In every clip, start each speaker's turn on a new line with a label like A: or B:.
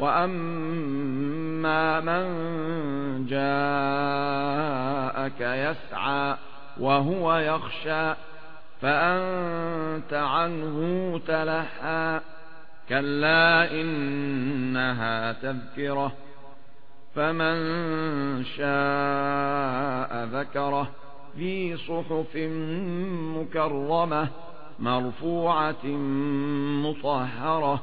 A: وأما من جاءك يسعى وهو يخشى فأنت عنه تلحى كلا إنها تذكرة فمن شاء ذكره في صحف مكرمة مرفوعة مطهرة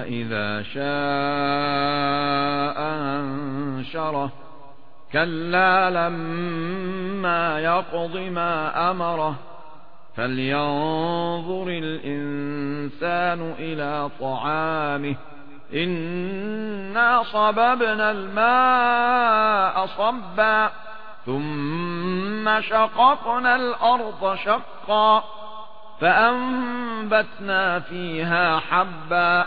A: إذا شاء أنشره. كلا لما يقض ما أمره. فلينظر الإنسان إلى طعامه. إنا صببنا الماء صبا. ثم شققنا الأرض شقا. فأنبتنا فيها حبا.